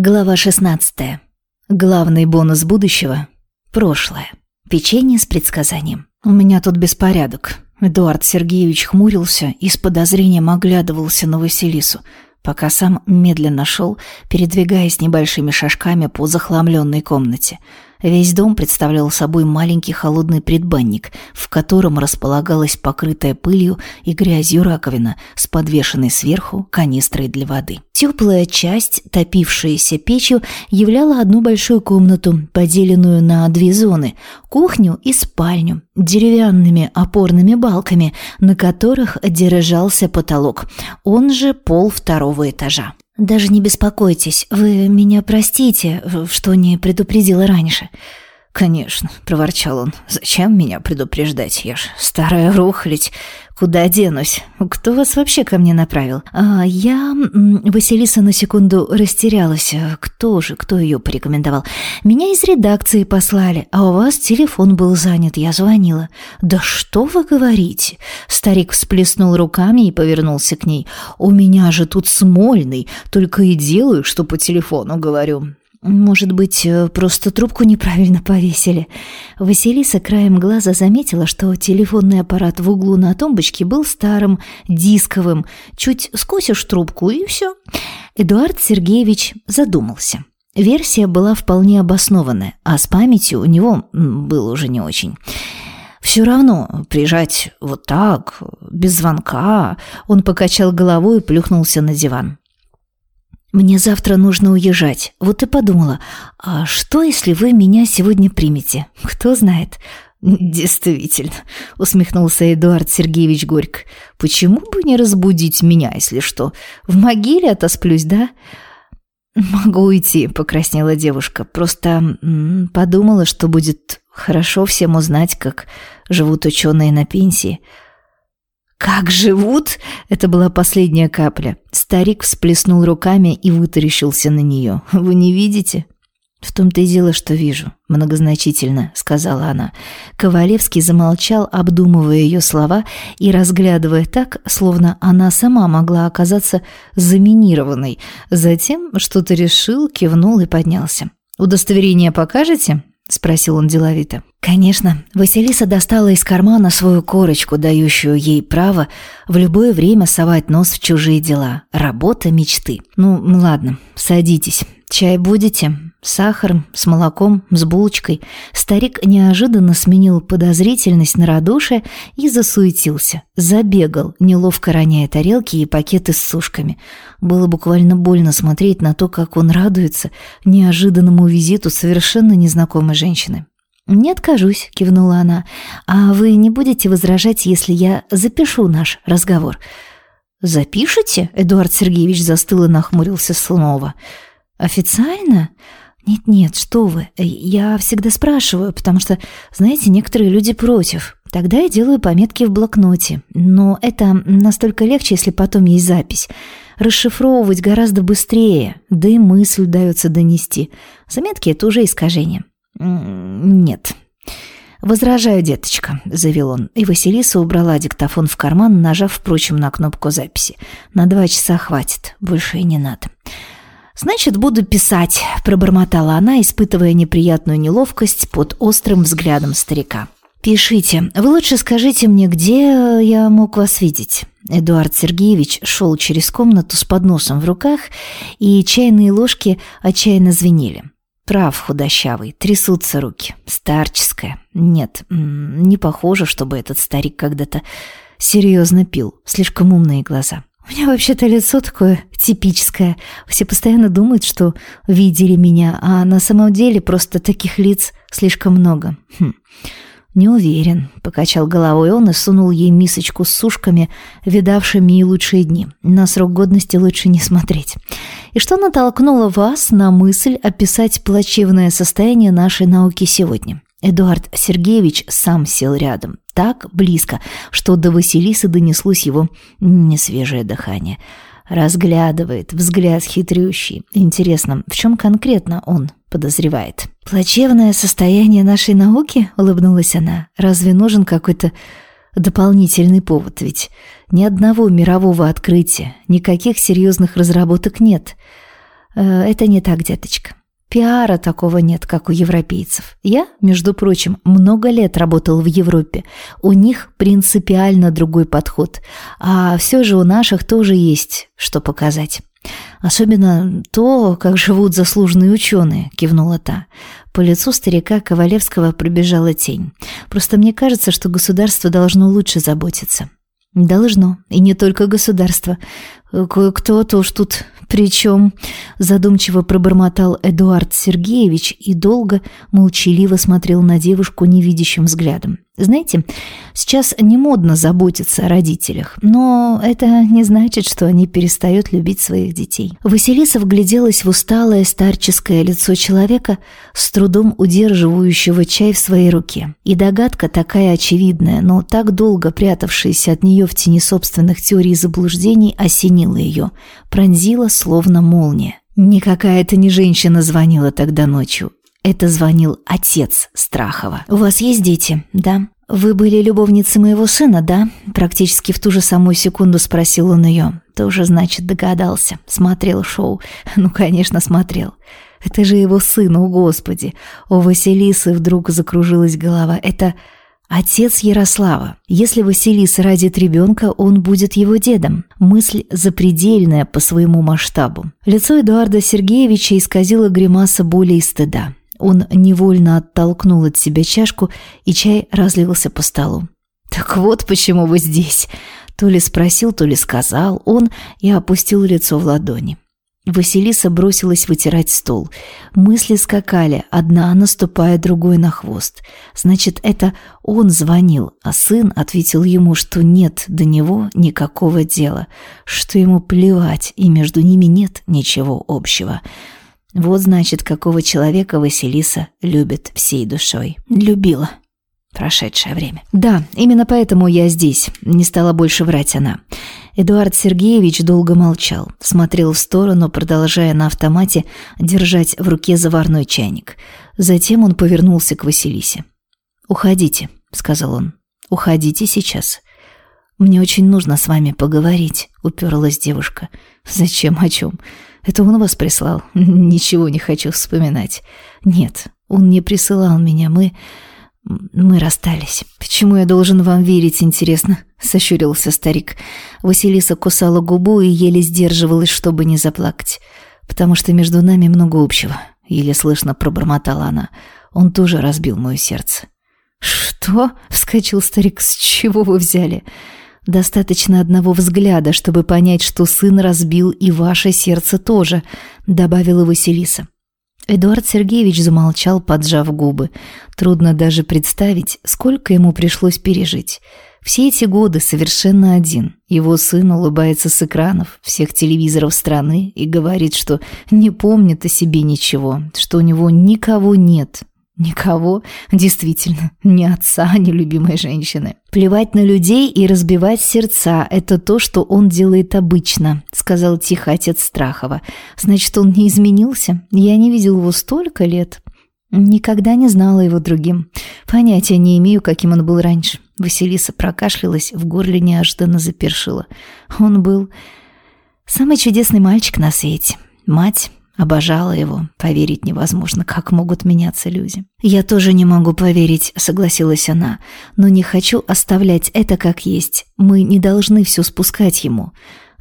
Глава 16. Главный бонус будущего – прошлое. Печенье с предсказанием. У меня тут беспорядок. Эдуард Сергеевич хмурился и с подозрением оглядывался на Василису, пока сам медленно шел, передвигаясь небольшими шажками по захламленной комнате – Весь дом представлял собой маленький холодный предбанник, в котором располагалась покрытая пылью и грязью раковина с подвешенной сверху канистрой для воды. Теплая часть, топившаяся печью, являла одну большую комнату, поделенную на две зоны – кухню и спальню, деревянными опорными балками, на которых держался потолок, он же пол второго этажа. «Даже не беспокойтесь, вы меня простите, что не предупредила раньше». «Конечно», — проворчал он, — «зачем меня предупреждать? Я ж старая рухлядь. Куда денусь? Кто вас вообще ко мне направил?» а, «Я...» Василиса на секунду растерялась. «Кто же? Кто ее порекомендовал?» «Меня из редакции послали, а у вас телефон был занят, я звонила». «Да что вы говорите?» Старик всплеснул руками и повернулся к ней. «У меня же тут Смольный, только и делаю, что по телефону говорю. Может быть, э, просто трубку неправильно повесили. Василиса краем глаза заметила, что телефонный аппарат в углу на тумбочке был старым, дисковым. Чуть скосишь трубку и все. Эдуард Сергеевич задумался. Версия была вполне обоснованная, а с памятью у него было уже не очень. Все равно приезжать вот так, без звонка. Он покачал головой и плюхнулся на диван. Мне завтра нужно уезжать. Вот и подумала, а что, если вы меня сегодня примете? Кто знает. Действительно, усмехнулся Эдуард Сергеевич горько. Почему бы не разбудить меня, если что? В могиле отосплюсь, да? Могу уйти, покраснела девушка. Просто подумала, что будет хорошо всем узнать, как живут ученые на пенсии. «Как живут?» — это была последняя капля. Старик всплеснул руками и вытаращился на нее. «Вы не видите?» «В том-то и дело, что вижу», — многозначительно сказала она. Ковалевский замолчал, обдумывая ее слова и разглядывая так, словно она сама могла оказаться заминированной. Затем что-то решил, кивнул и поднялся. «Удостоверение покажете?» — спросил он деловито. Конечно, Василиса достала из кармана свою корочку, дающую ей право в любое время совать нос в чужие дела. Работа мечты. Ну, ладно, садитесь. Чай будете? Сахаром, с молоком, с булочкой. Старик неожиданно сменил подозрительность на радушие и засуетился. Забегал, неловко роняя тарелки и пакеты с сушками. Было буквально больно смотреть на то, как он радуется неожиданному визиту совершенно незнакомой женщины. «Не откажусь», — кивнула она. «А вы не будете возражать, если я запишу наш разговор?» «Запишете?» — Эдуард Сергеевич застыл и нахмурился снова. «Официально?» «Нет-нет, что вы, я всегда спрашиваю, потому что, знаете, некоторые люди против. Тогда я делаю пометки в блокноте. Но это настолько легче, если потом есть запись. Расшифровывать гораздо быстрее, да и мысль удается донести. Заметки — это уже искажение». «Нет». «Возражаю, деточка», — заявил он, и Василиса убрала диктофон в карман, нажав, впрочем, на кнопку записи. «На два часа хватит, больше и не надо». «Значит, буду писать», – пробормотала она, испытывая неприятную неловкость под острым взглядом старика. «Пишите. Вы лучше скажите мне, где я мог вас видеть?» Эдуард Сергеевич шел через комнату с подносом в руках, и чайные ложки отчаянно звенели. Прав, худощавый, трясутся руки. Старческая. Нет, не похоже, чтобы этот старик когда-то серьезно пил. Слишком умные глаза. У меня вообще-то лицо такое типическое. Все постоянно думают, что видели меня, а на самом деле просто таких лиц слишком много. Хм. «Не уверен», — покачал головой он и сунул ей мисочку с сушками, видавшими и лучшие дни. На срок годности лучше не смотреть. «И что натолкнуло вас на мысль описать плачевное состояние нашей науки сегодня?» Эдуард Сергеевич сам сел рядом, так близко, что до Василисы донеслось его несвежее дыхание. Разглядывает, взгляд хитрющий. Интересно, в чем конкретно он подозревает? «Плачевное состояние нашей науки?» — улыбнулась она. «Разве нужен какой-то дополнительный повод? Ведь ни одного мирового открытия, никаких серьезных разработок нет». Э, это не так, деточка. Пиара такого нет, как у европейцев. Я, между прочим, много лет работал в Европе. У них принципиально другой подход. А все же у наших тоже есть что показать. Особенно то, как живут заслуженные ученые, кивнула та. По лицу старика Ковалевского пробежала тень. Просто мне кажется, что государство должно лучше заботиться. Должно. И не только государство. Кое-кто-то уж тут причем задумчиво пробормотал Эдуард Сергеевич и долго, молчаливо смотрел на девушку невидящим взглядом. Знаете, сейчас не модно заботиться о родителях, но это не значит, что они перестают любить своих детей. Василиса вгляделась в усталое старческое лицо человека, с трудом удерживающего чай в своей руке. И догадка такая очевидная, но так долго прятавшаяся от нее в тени собственных теорий заблуждений осенила ее, пронзила словно молния. Никакая это не женщина звонила тогда ночью. Это звонил отец Страхова. «У вас есть дети, да?» «Вы были любовницей моего сына, да?» Практически в ту же самую секунду спросил он ее. Тоже, значит, догадался. Смотрел шоу. Ну, конечно, смотрел. Это же его сын, о господи. У Василисы вдруг закружилась голова. Это отец Ярослава. Если Василиса родит ребенка, он будет его дедом. Мысль запредельная по своему масштабу. Лицо Эдуарда Сергеевича исказило гримаса боли и стыда. Он невольно оттолкнул от себя чашку, и чай разлился по столу. «Так вот почему вы здесь!» То ли спросил, то ли сказал он и опустил лицо в ладони. Василиса бросилась вытирать стол. Мысли скакали, одна наступая другой на хвост. Значит, это он звонил, а сын ответил ему, что нет до него никакого дела, что ему плевать, и между ними нет ничего общего. Вот значит, какого человека Василиса любит всей душой. Любила. Прошедшее время. Да, именно поэтому я здесь. Не стала больше врать она. Эдуард Сергеевич долго молчал, смотрел в сторону, продолжая на автомате держать в руке заварной чайник. Затем он повернулся к Василисе. «Уходите», — сказал он. «Уходите сейчас». «Мне очень нужно с вами поговорить», — уперлась девушка. «Зачем? О чем?» Это он вас прислал? Ничего не хочу вспоминать. Нет, он не присылал меня. Мы... мы расстались. Почему я должен вам верить, интересно? Сощурился старик. Василиса кусала губу и еле сдерживалась, чтобы не заплакать. Потому что между нами много общего. Еле слышно пробормотала она. Он тоже разбил мое сердце. «Что?» — вскочил старик. «С чего вы взяли?» «Достаточно одного взгляда, чтобы понять, что сын разбил и ваше сердце тоже», — добавила Василиса. Эдуард Сергеевич замолчал, поджав губы. Трудно даже представить, сколько ему пришлось пережить. Все эти годы совершенно один. Его сын улыбается с экранов всех телевизоров страны и говорит, что не помнит о себе ничего, что у него никого нет, Никого, действительно, ни отца, ни любимой женщины. Плевать на людей и разбивать сердца – это то, что он делает обычно, сказал тихо отец Страхова. Значит, он не изменился? Я не видел его столько лет. Никогда не знала его другим. Понятия не имею, каким он был раньше. Василиса прокашлялась, в горле неожиданно запершила. Он был самый чудесный мальчик на свете. Мать Обожала его. Поверить невозможно, как могут меняться люди. «Я тоже не могу поверить», — согласилась она. «Но не хочу оставлять это как есть. Мы не должны все спускать ему.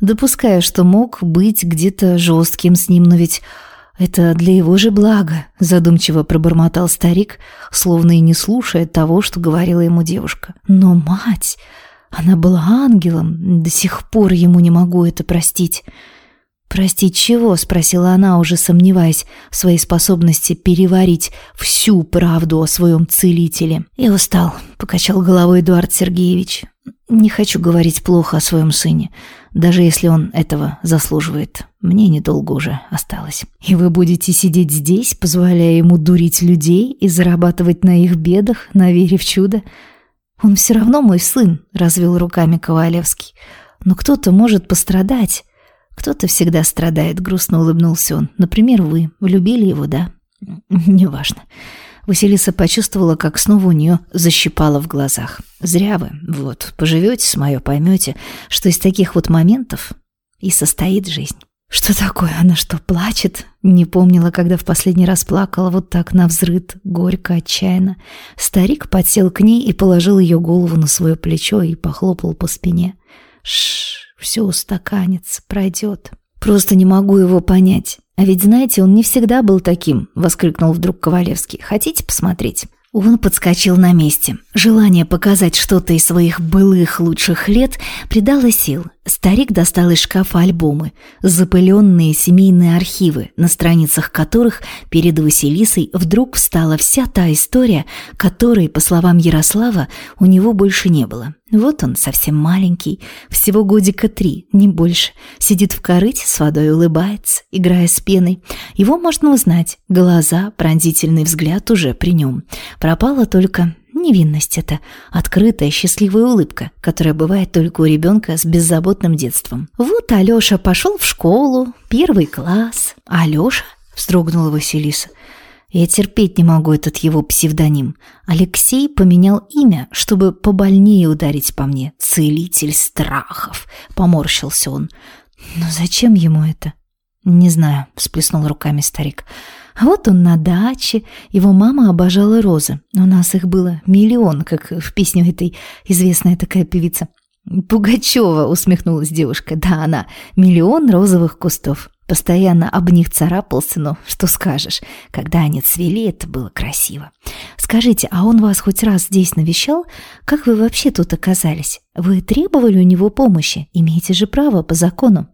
Допускаю, что мог быть где-то жестким с ним, но ведь это для его же блага», — задумчиво пробормотал старик, словно и не слушая того, что говорила ему девушка. «Но мать...» Она была ангелом, до сих пор ему не могу это простить. «Простить чего?» — спросила она, уже сомневаясь в своей способности переварить всю правду о своем целителе. «Я устал», — покачал головой Эдуард Сергеевич. «Не хочу говорить плохо о своем сыне, даже если он этого заслуживает. Мне недолго уже осталось. И вы будете сидеть здесь, позволяя ему дурить людей и зарабатывать на их бедах, на вере в чудо? Он все равно мой сын», — развел руками Ковалевский. «Но кто-то может пострадать». «Кто-то всегда страдает», — грустно улыбнулся он. «Например, вы. Влюбили его, да?» «Неважно». Василиса почувствовала, как снова у нее защипало в глазах. «Зря вы. Вот, поживете с моё, поймете, что из таких вот моментов и состоит жизнь». Что такое? Она что, плачет? Не помнила, когда в последний раз плакала вот так навзрыд, горько, отчаянно. Старик подсел к ней и положил ее голову на свое плечо и похлопал по спине. Шш, все устаканится, пройдет. Просто не могу его понять. А ведь, знаете, он не всегда был таким, воскликнул вдруг Ковалевский. Хотите посмотреть? Он подскочил на месте. Желание показать что-то из своих былых лучших лет придало сил. Старик достал из шкафа альбомы, запыленные семейные архивы, на страницах которых перед Василисой вдруг встала вся та история, которой, по словам Ярослава, у него больше не было. Вот он, совсем маленький, всего годика три, не больше, сидит в корыте с водой, улыбается, играя с пеной. Его можно узнать, глаза, пронзительный взгляд уже при нем. Пропала только Невинность это открытая, счастливая улыбка, которая бывает только у ребенка с беззаботным детством. Вот Алёша пошел в школу, первый класс. Алёша? вздрогнула Василиса. Я терпеть не могу этот его псевдоним. Алексей поменял имя, чтобы побольнее ударить по мне. Целитель страхов. Поморщился он. Но зачем ему это? Не знаю, всплеснул руками старик. А вот он на даче, его мама обожала розы. У нас их было миллион, как в песню этой известная такая певица. «Пугачева», — усмехнулась девушка. «Да, она. Миллион розовых кустов. Постоянно об них царапался, но что скажешь. Когда они цвели, это было красиво. Скажите, а он вас хоть раз здесь навещал? Как вы вообще тут оказались? Вы требовали у него помощи? Имеете же право по закону».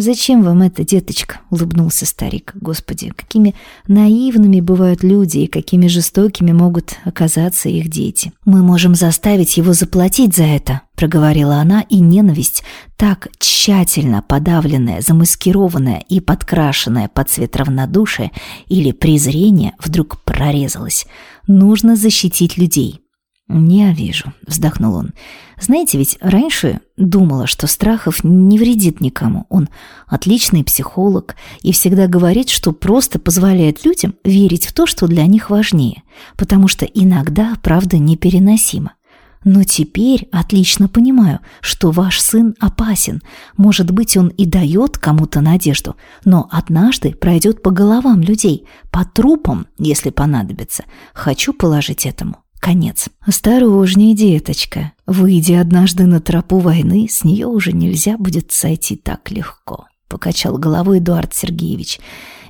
«Зачем вам это, деточка?» — улыбнулся старик. «Господи, какими наивными бывают люди и какими жестокими могут оказаться их дети. Мы можем заставить его заплатить за это», — проговорила она, и ненависть, так тщательно подавленная, замаскированная и подкрашенная под цвет равнодушия или презрения, вдруг прорезалась. «Нужно защитить людей». «Не вижу», — вздохнул он. «Знаете, ведь раньше думала, что Страхов не вредит никому. Он отличный психолог и всегда говорит, что просто позволяет людям верить в то, что для них важнее, потому что иногда правда непереносима. Но теперь отлично понимаю, что ваш сын опасен. Может быть, он и дает кому-то надежду, но однажды пройдет по головам людей, по трупам, если понадобится. Хочу положить этому Конец. Осторожнее, деточка. Выйди однажды на тропу войны, с нее уже нельзя будет сойти так легко. Покачал головой Эдуард Сергеевич.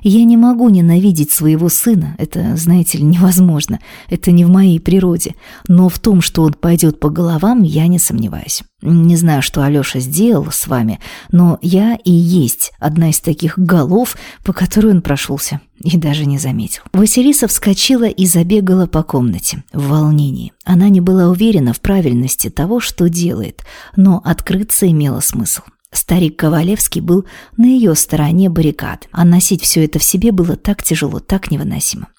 Я не могу ненавидеть своего сына, это, знаете ли, невозможно, это не в моей природе, но в том, что он пойдет по головам, я не сомневаюсь. Не знаю, что Алёша сделал с вами, но я и есть одна из таких голов, по которой он прошелся, и даже не заметил. Василиса вскочила и забегала по комнате в волнении. Она не была уверена в правильности того, что делает, но открыться имело смысл. Старик Ковалевский был на ее стороне баррикад, а носить все это в себе было так тяжело, так невыносимо.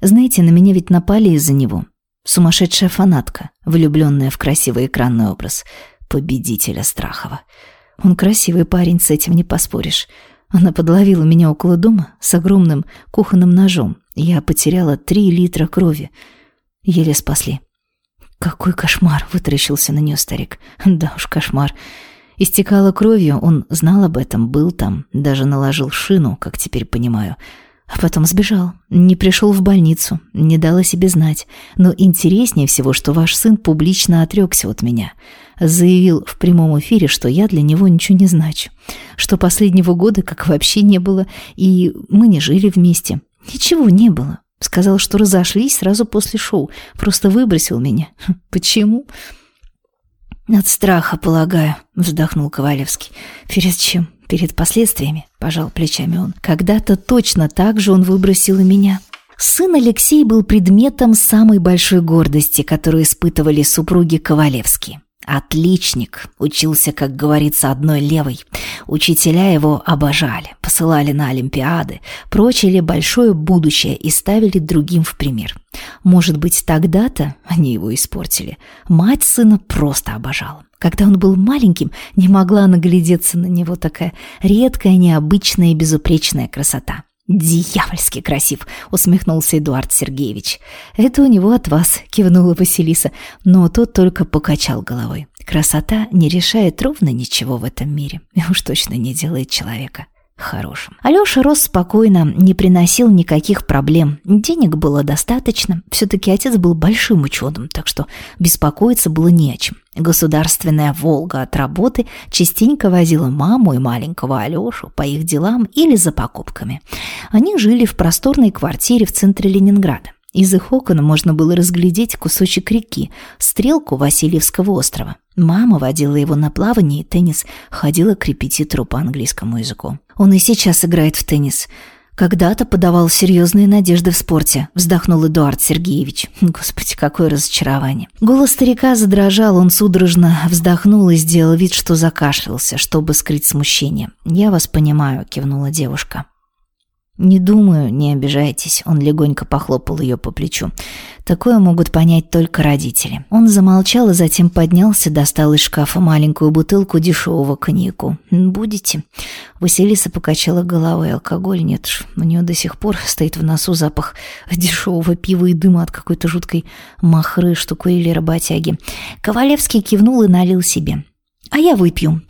Знаете, на меня ведь напали из-за него. Сумасшедшая фанатка, влюбленная в красивый экранный образ победителя Страхова. Он красивый парень, с этим не поспоришь. Она подловила меня около дома с огромным кухонным ножом. Я потеряла три литра крови. Еле спасли. «Какой кошмар!» — вытаращился на нее старик. «Да уж, кошмар!» Истекала кровью, он знал об этом, был там, даже наложил шину, как теперь понимаю. А потом сбежал, не пришел в больницу, не дал о себе знать. Но интереснее всего, что ваш сын публично отрекся от меня. Заявил в прямом эфире, что я для него ничего не значу. Что последнего года как вообще не было, и мы не жили вместе. Ничего не было. Сказал, что разошлись сразу после шоу. Просто выбросил меня. Почему? «От страха, полагаю», — вздохнул Ковалевский. «Перед чем? Перед последствиями?» — пожал плечами он. «Когда-то точно так же он выбросил и меня». Сын Алексей был предметом самой большой гордости, которую испытывали супруги Ковалевские. Отличник, учился, как говорится, одной левой. Учителя его обожали, посылали на олимпиады, прочили большое будущее и ставили другим в пример. Может быть, тогда-то они его испортили. Мать сына просто обожала. Когда он был маленьким, не могла наглядеться на него такая редкая, необычная и безупречная красота. «Дьявольски красив!» — усмехнулся Эдуард Сергеевич. «Это у него от вас», — кивнула Василиса, но тот только покачал головой. «Красота не решает ровно ничего в этом мире и уж точно не делает человека хорошим. Алёша рос спокойно, не приносил никаких проблем. Денег было достаточно. Все-таки отец был большим ученым, так что беспокоиться было не о чем. Государственная «Волга» от работы частенько возила маму и маленького Алёшу по их делам или за покупками. Они жили в просторной квартире в центре Ленинграда. Из их окон можно было разглядеть кусочек реки, стрелку Васильевского острова. Мама водила его на плавание и теннис, ходила к репетитору по английскому языку. Он и сейчас играет в теннис. Когда-то подавал серьезные надежды в спорте, вздохнул Эдуард Сергеевич. Господи, какое разочарование. Голос старика задрожал, он судорожно вздохнул и сделал вид, что закашлялся, чтобы скрыть смущение. «Я вас понимаю», — кивнула девушка. «Не думаю, не обижайтесь», — он легонько похлопал ее по плечу. «Такое могут понять только родители». Он замолчал и затем поднялся, достал из шкафа маленькую бутылку дешевого коньяку. «Будете?» Василиса покачала головой. «Алкоголь нет ж. У нее до сих пор стоит в носу запах дешевого пива и дыма от какой-то жуткой махры, что курили работяги». Ковалевский кивнул и налил себе. «А я выпью».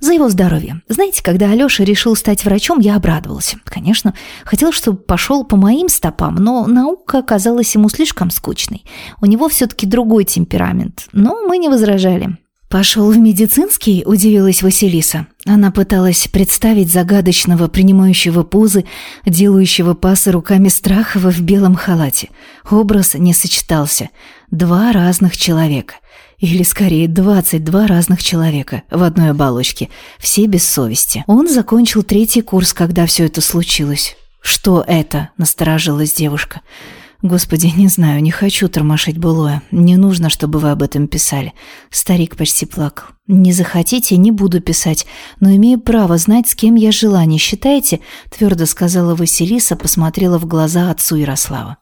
За его здоровье. Знаете, когда Алёша решил стать врачом, я обрадовался. Конечно, хотел, чтобы пошел по моим стопам, но наука оказалась ему слишком скучной. У него все-таки другой темперамент, но мы не возражали. «Пошел в медицинский?» – удивилась Василиса. Она пыталась представить загадочного, принимающего позы, делающего пасы руками Страхова в белом халате. Образ не сочетался. Два разных человека – или скорее 22 разных человека в одной оболочке, все без совести. Он закончил третий курс, когда все это случилось. «Что это?» – насторожилась девушка. «Господи, не знаю, не хочу тормошить былое. Не нужно, чтобы вы об этом писали». Старик почти плакал. «Не захотите, не буду писать, но имею право знать, с кем я жила, не считаете?» Твердо сказала Василиса, посмотрела в глаза отцу Ярослава.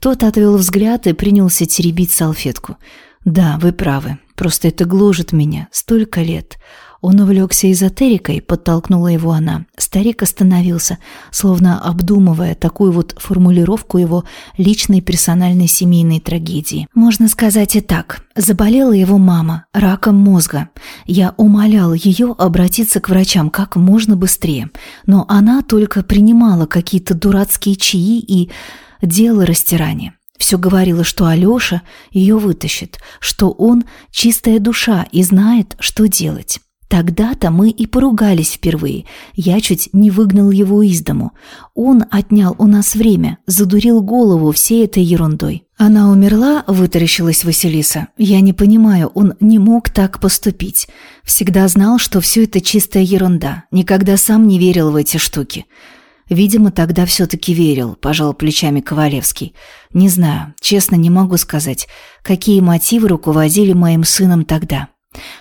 Тот отвел взгляд и принялся теребить салфетку. «Да, вы правы. Просто это гложет меня. Столько лет». Он увлекся эзотерикой, подтолкнула его она. Старик остановился, словно обдумывая такую вот формулировку его личной персональной семейной трагедии. Можно сказать и так. Заболела его мама раком мозга. Я умолял ее обратиться к врачам как можно быстрее, но она только принимала какие-то дурацкие чаи и делала растирание. Все говорило, что Алёша ее вытащит, что он чистая душа и знает, что делать. Тогда-то мы и поругались впервые. Я чуть не выгнал его из дому. Он отнял у нас время, задурил голову всей этой ерундой. Она умерла, вытаращилась Василиса. Я не понимаю, он не мог так поступить. Всегда знал, что все это чистая ерунда. Никогда сам не верил в эти штуки. Видимо, тогда все-таки верил, пожал плечами Ковалевский. Не знаю, честно не могу сказать, какие мотивы руководили моим сыном тогда.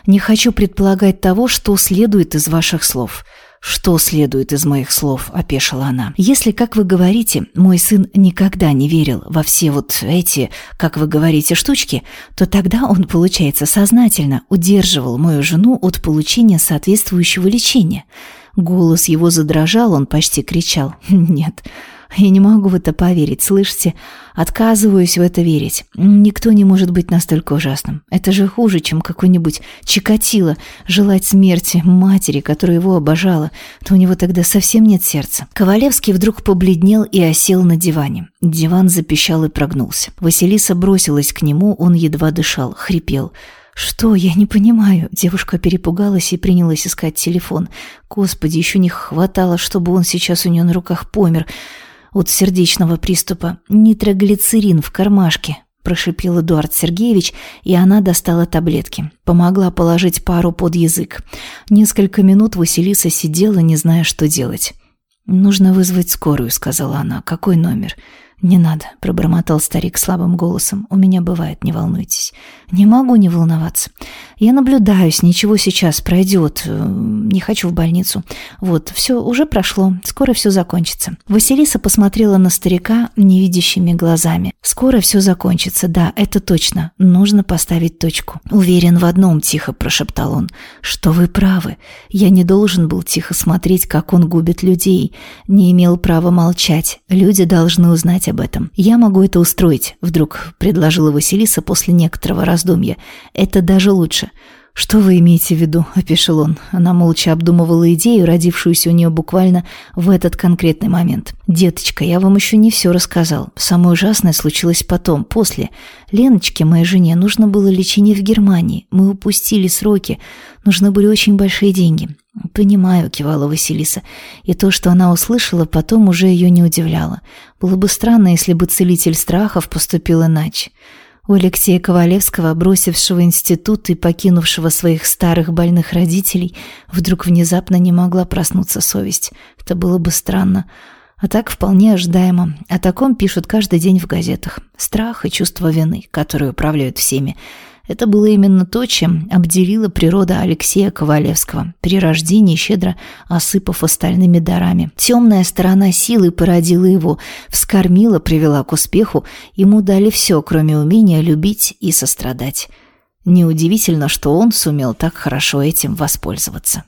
Не хочу предполагать того, что следует из ваших слов. Что следует из моих слов, опешила она. Если, как вы говорите, мой сын никогда не верил во все вот эти, как вы говорите, штучки, то тогда он, получается, сознательно удерживал мою жену от получения соответствующего лечения. Голос его задрожал, он почти кричал. «Нет, я не могу в это поверить, слышите? Отказываюсь в это верить. Никто не может быть настолько ужасным. Это же хуже, чем какой-нибудь Чикатило желать смерти матери, которая его обожала. То у него тогда совсем нет сердца». Ковалевский вдруг побледнел и осел на диване. Диван запищал и прогнулся. Василиса бросилась к нему, он едва дышал, хрипел – «Что? Я не понимаю». Девушка перепугалась и принялась искать телефон. Господи, еще не хватало, чтобы он сейчас у нее на руках помер от сердечного приступа. «Нитроглицерин в кармашке», – прошипел Эдуард Сергеевич, и она достала таблетки. Помогла положить пару под язык. Несколько минут Василиса сидела, не зная, что делать. «Нужно вызвать скорую», – сказала она. «Какой номер?» «Не надо», — пробормотал старик слабым голосом. «У меня бывает, не волнуйтесь». «Не могу не волноваться. Я наблюдаюсь, ничего сейчас пройдет. Не хочу в больницу. Вот, все уже прошло, скоро все закончится». Василиса посмотрела на старика невидящими глазами. «Скоро все закончится, да, это точно. Нужно поставить точку». «Уверен в одном», — тихо прошептал он, — «что вы правы. Я не должен был тихо смотреть, как он губит людей. Не имел права молчать. Люди должны узнать об этом. Я могу это устроить, вдруг предложила Василиса после некоторого раздумья. Это даже лучше. «Что вы имеете в виду?» – опешил он. Она молча обдумывала идею, родившуюся у нее буквально в этот конкретный момент. «Деточка, я вам еще не все рассказал. Самое ужасное случилось потом, после. Леночке, моей жене, нужно было лечение в Германии. Мы упустили сроки. Нужны были очень большие деньги». «Понимаю», – кивала Василиса. И то, что она услышала, потом уже ее не удивляло. Было бы странно, если бы целитель страхов поступил иначе. У Алексея Ковалевского, бросившего институт и покинувшего своих старых больных родителей, вдруг внезапно не могла проснуться совесть. Это было бы странно. А так вполне ожидаемо. О таком пишут каждый день в газетах. Страх и чувство вины, которые управляют всеми. Это было именно то, чем обделила природа Алексея Ковалевского, при рождении щедро осыпав остальными дарами. Темная сторона силы породила его, вскормила, привела к успеху, ему дали все, кроме умения любить и сострадать. Неудивительно, что он сумел так хорошо этим воспользоваться.